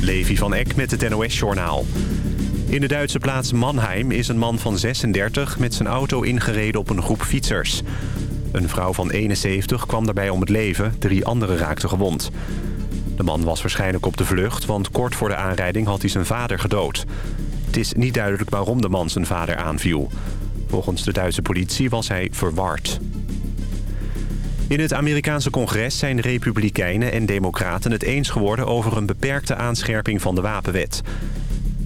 Levi van Eck met het NOS-journaal. In de Duitse plaats Mannheim is een man van 36 met zijn auto ingereden op een groep fietsers. Een vrouw van 71 kwam daarbij om het leven, drie anderen raakten gewond. De man was waarschijnlijk op de vlucht, want kort voor de aanrijding had hij zijn vader gedood. Het is niet duidelijk waarom de man zijn vader aanviel. Volgens de Duitse politie was hij verward. In het Amerikaanse congres zijn republikeinen en democraten het eens geworden... over een beperkte aanscherping van de wapenwet.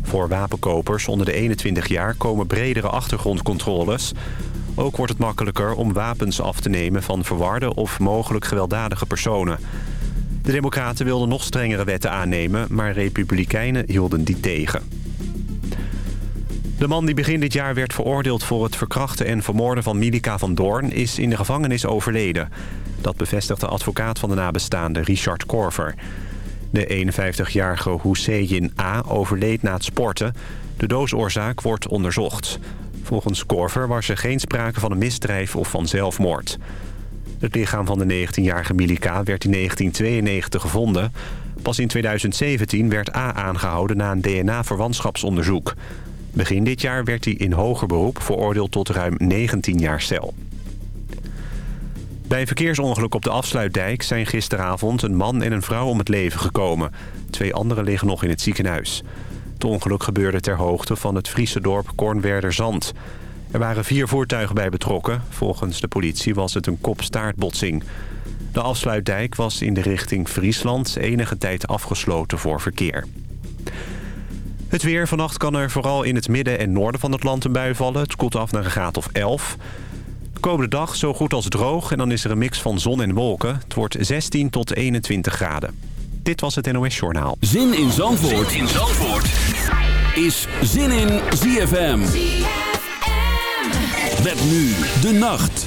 Voor wapenkopers onder de 21 jaar komen bredere achtergrondcontroles. Ook wordt het makkelijker om wapens af te nemen van verwarde of mogelijk gewelddadige personen. De democraten wilden nog strengere wetten aannemen, maar republikeinen hielden die tegen. De man die begin dit jaar werd veroordeeld voor het verkrachten en vermoorden van Milika van Doorn is in de gevangenis overleden. Dat bevestigt de advocaat van de nabestaande Richard Korver. De 51-jarige Hussein A. overleed na het sporten. De doosoorzaak wordt onderzocht. Volgens Korver was er geen sprake van een misdrijf of van zelfmoord. Het lichaam van de 19-jarige Milika werd in 1992 gevonden. Pas in 2017 werd A aangehouden na een DNA-verwantschapsonderzoek. Begin dit jaar werd hij in hoger beroep veroordeeld tot ruim 19 jaar cel. Bij een verkeersongeluk op de afsluitdijk zijn gisteravond een man en een vrouw om het leven gekomen. Twee anderen liggen nog in het ziekenhuis. Het ongeluk gebeurde ter hoogte van het Friese dorp Kornwerderzand. Er waren vier voertuigen bij betrokken. Volgens de politie was het een kop-staartbotsing. De afsluitdijk was in de richting Friesland enige tijd afgesloten voor verkeer. Het weer. Vannacht kan er vooral in het midden en noorden van het land een bui vallen. Het koelt af naar een graad of 11. De komende dag zo goed als droog en dan is er een mix van zon en wolken. Het wordt 16 tot 21 graden. Dit was het NOS Journaal. Zin in Zandvoort, zin in Zandvoort. is Zin in ZFM. ZFM. Met nu de nacht.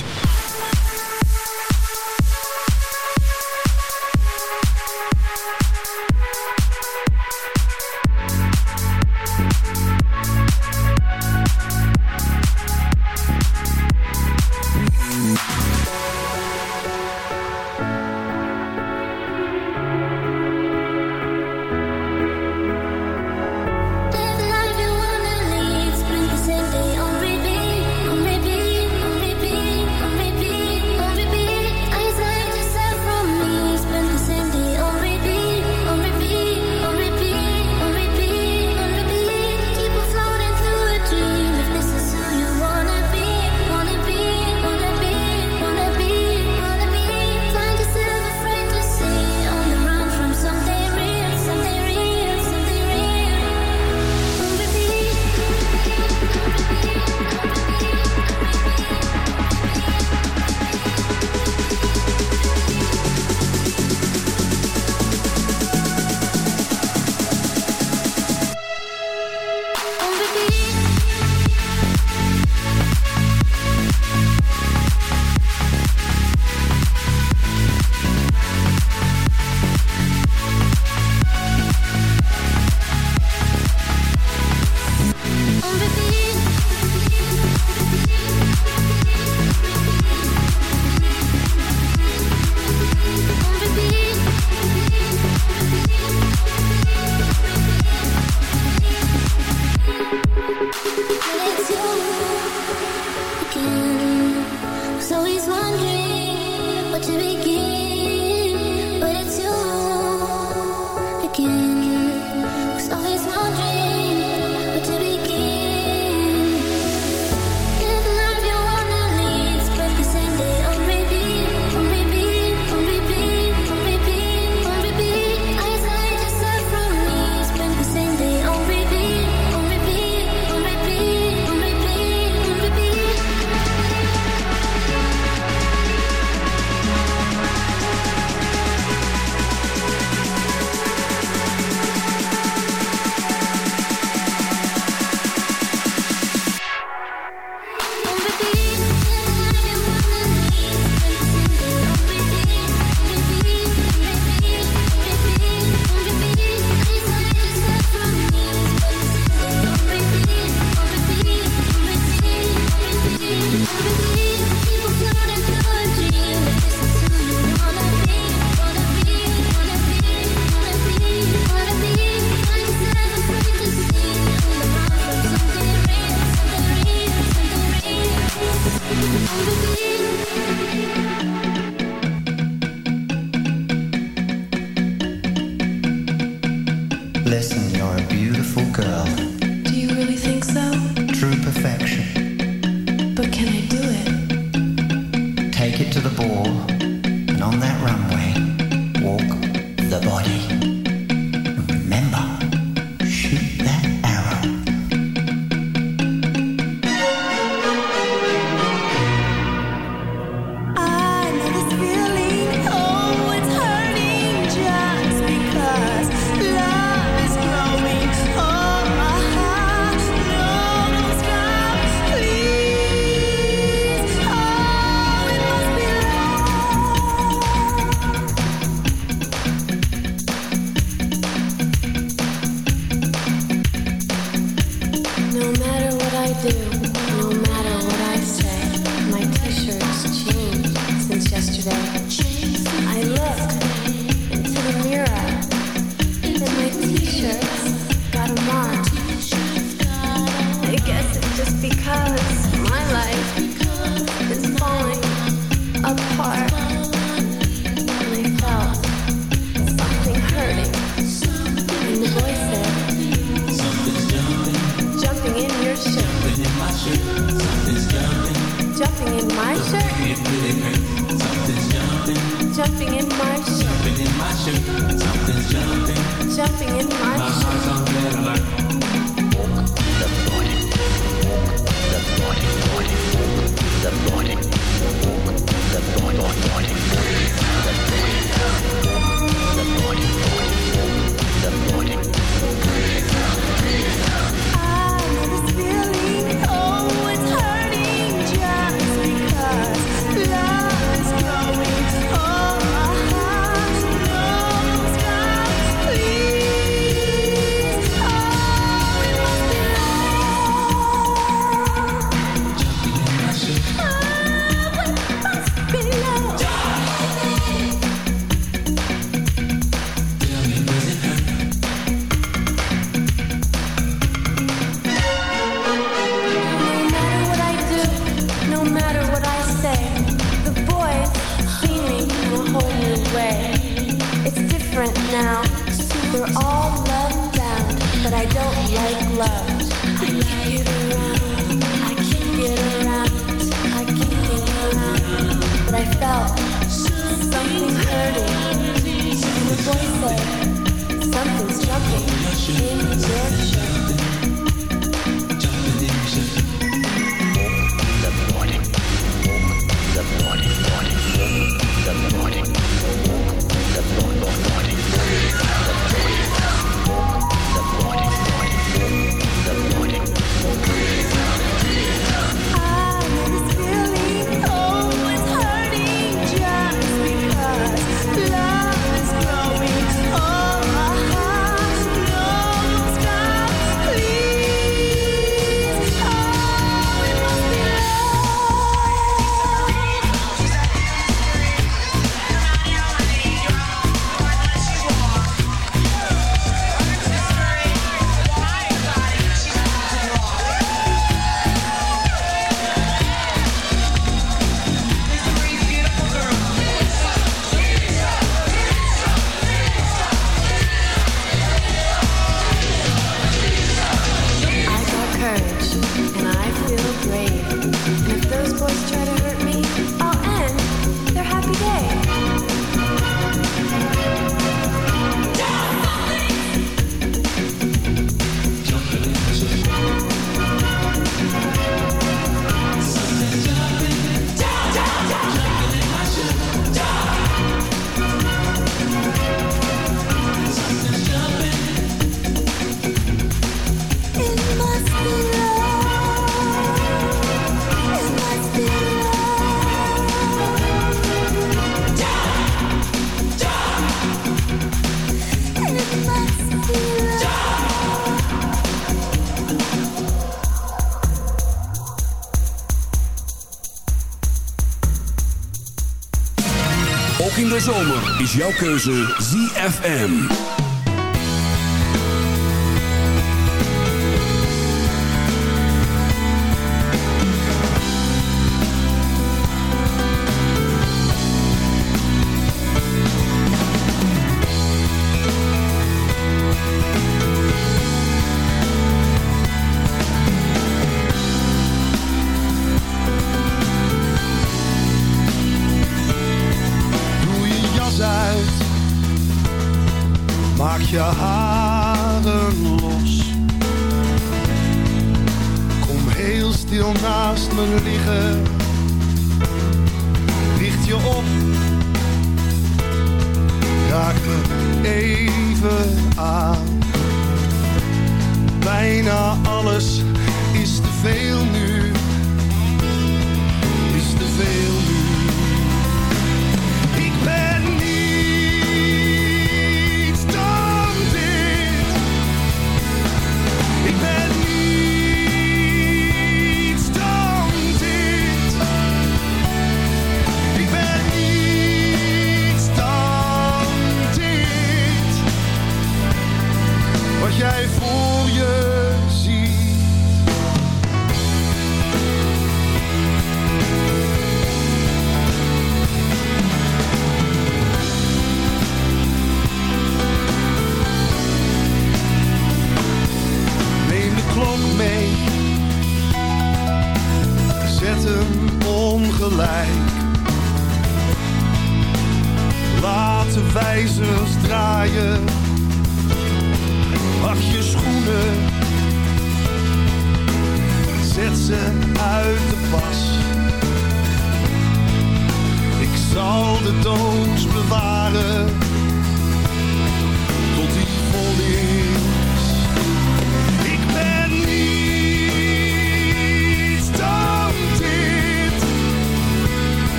Is jouw keuze ZFM.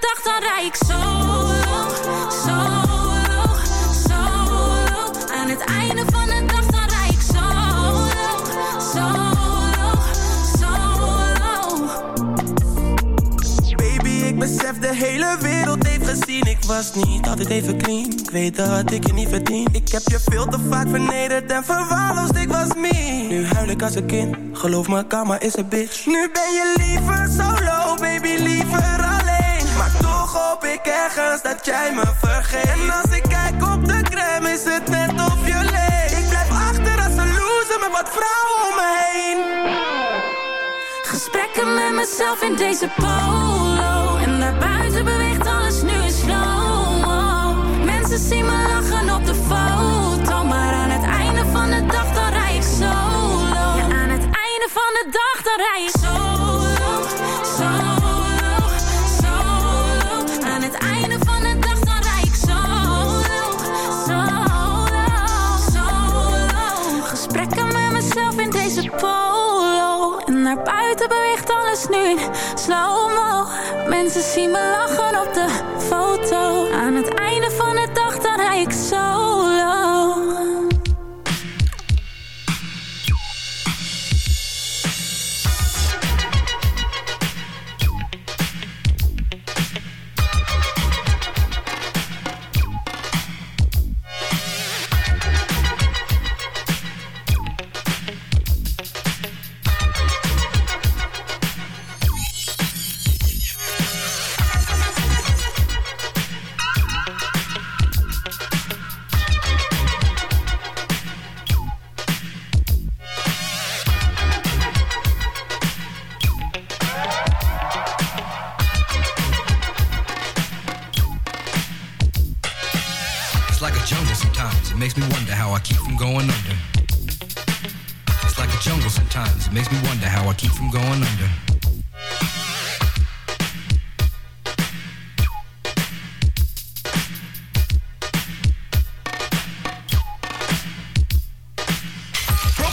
dag dan rij ik solo Solo, solo. Aan het einde van de dag dan rij ik solo Solo, solo. Baby, ik besef de hele wereld gezien, ik was niet altijd even clean. Ik weet dat ik je niet verdien Ik heb je veel te vaak vernederd en verwaarloosd, ik was me Nu huil ik als een kind, geloof me, karma is een bitch. Nu ben je liever solo, baby, liever ik ergens dat jij me vergeet. En als ik kijk op de crème, is het net of je leeft. Ik blijf achter als een loser met wat vrouwen om me heen. Gesprekken met mezelf in deze polo. En daarbuiten beweegt alles nu Mensen zien me lachen op de foto nu in slow-mo Mensen zien me lachen op de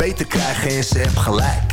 beter krijgen en ze gelijk.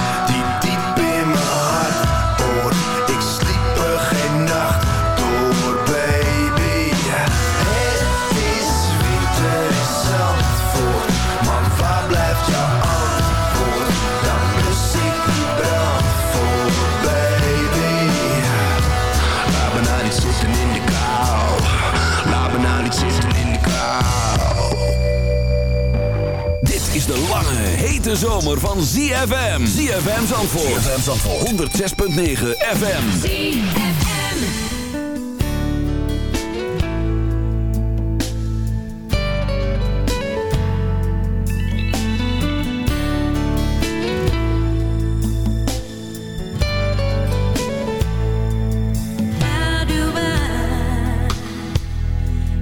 hete zomer van ZFM. ZFM Zandvoort. ZFM Zandvoort. 106.9 FM. ZFM. How do I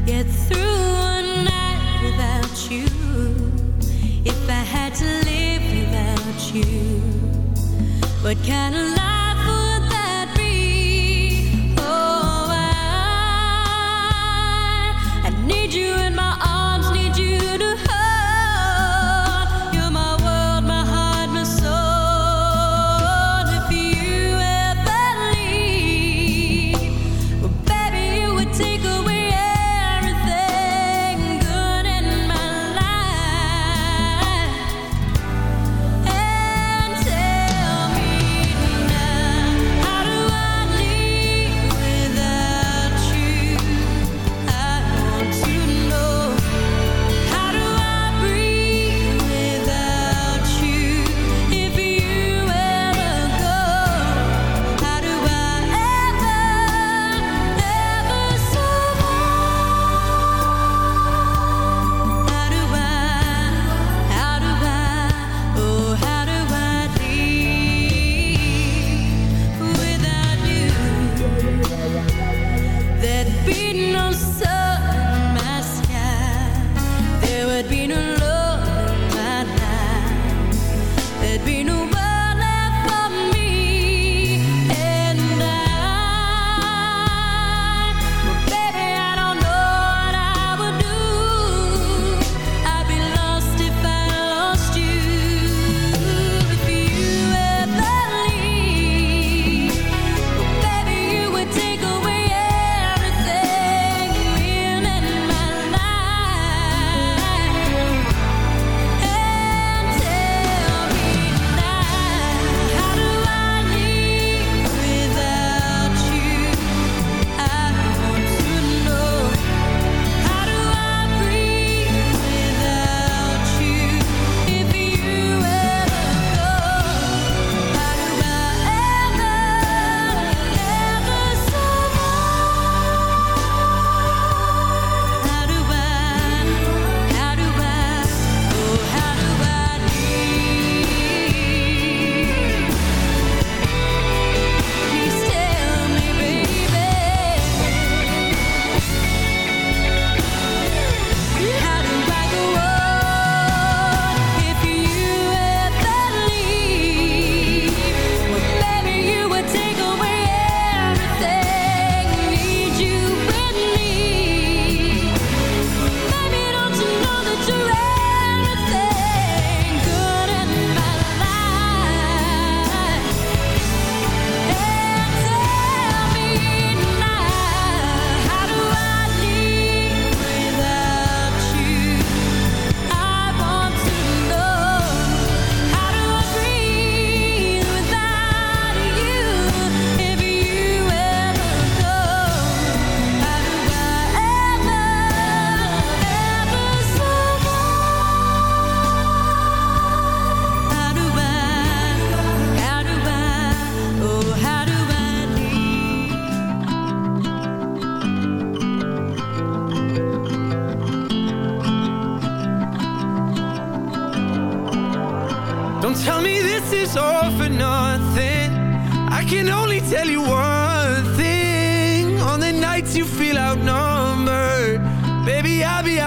get through a night without you? You, kind of life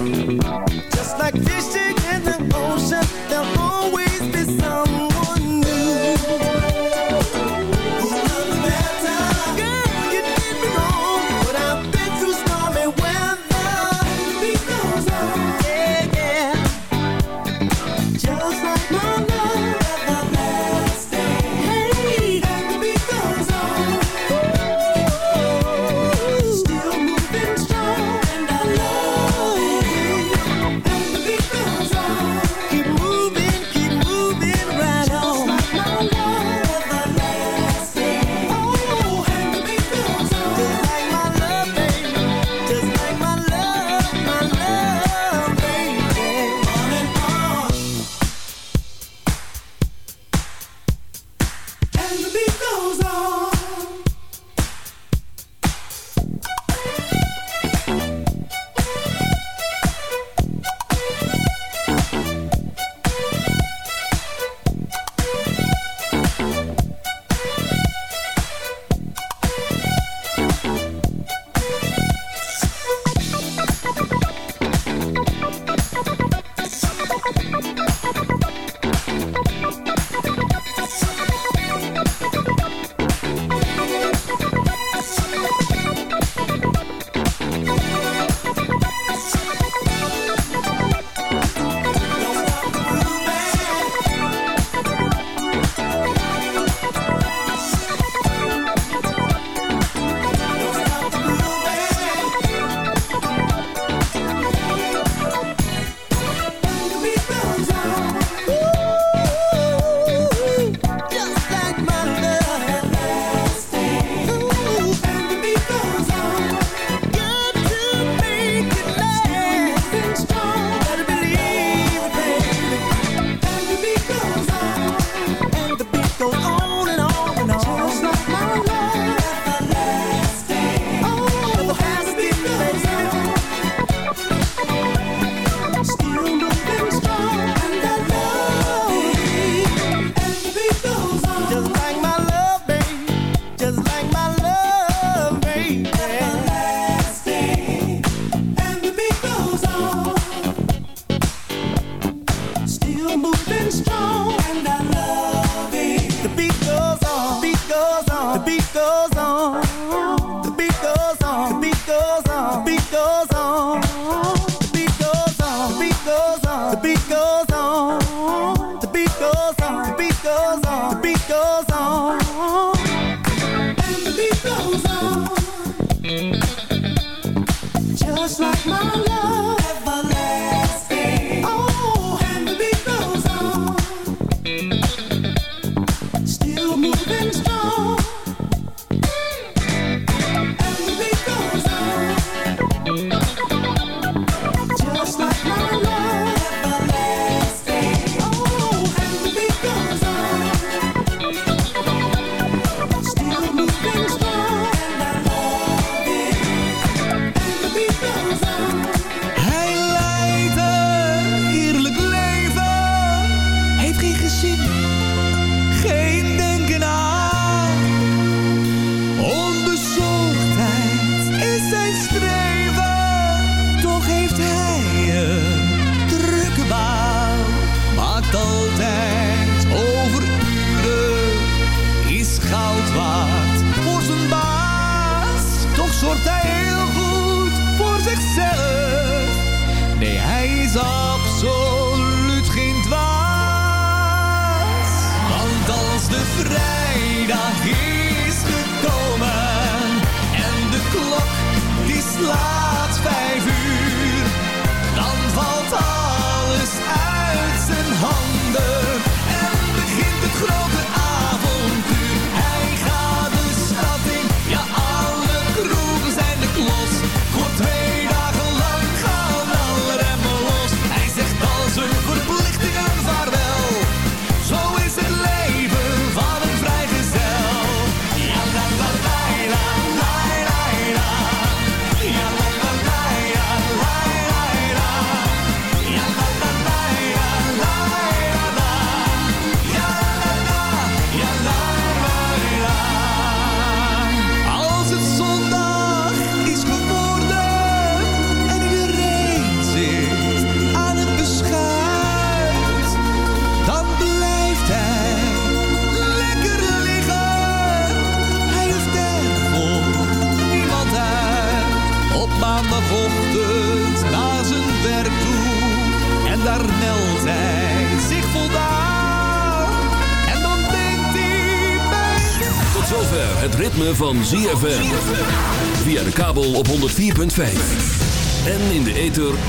Just like fishing in the ocean,